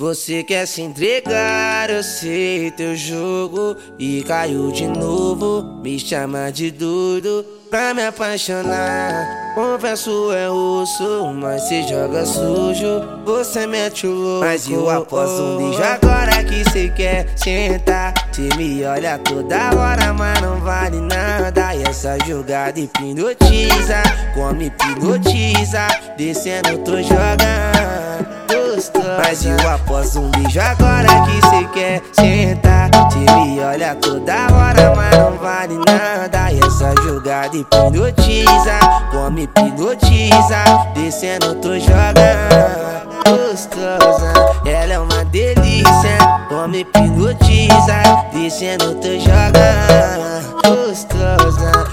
Você quer se entregar, eu sei teu jogo. E caiu de novo, me chama de doido Pra me apaixonar. Confesso é osso, mas se joga sujo Você mete o louco. Mas eu após um beijo agora que cê quer sentar Cê me olha toda hora, mas não vale nada. E essa jogada hipnotiza, como hipnotiza Descendo tô jogando mas eu após um beijo agora que cê quer sentar. Cê me olha toda hora, mas não vale nada. E essa jogada hipnotiza, como hipnotiza Descendo tô jogando gostosa. Ela é uma delícia, como hipnotiza Descendo tô jogando gostosa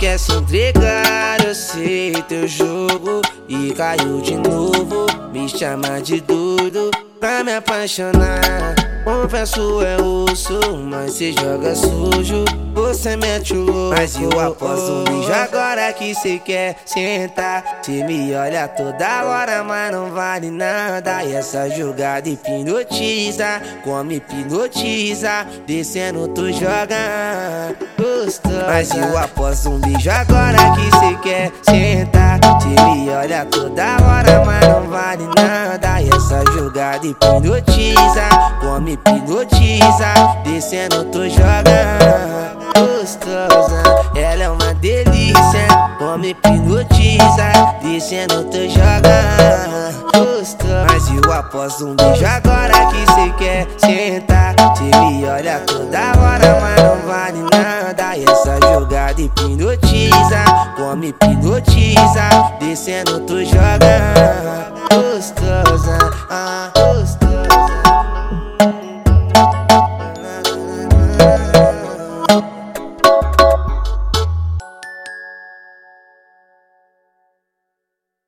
quer se entregar, eu sei teu jogo. E caiu de novo, me chama de doido Pra me apaixonar Confesso é osso, mas cê joga sujo. Você mete o louco. Mas eu após um beijo agora que cê quer sentar. Cê me olha toda hora, mas não vale nada. E essa jogada hipnotiza, como hipnotiza. Descendo tu joga. Gostosa. Mas eu após um beijo agora que cê quer sentar. Cê me olha toda hora, mas não vale nada essa jogada hipnotiza, como hipnotiza Descendo tô jogando gostosa Ela é uma delícia Como hipnotiza Descendo tô jogando gostosa. Mas eu após um beijo agora que cê quer sentar Cê me olha toda hora mas não vale nada. E essa jogada hipnotiza Como hipnotiza Descendo jogando. gostosa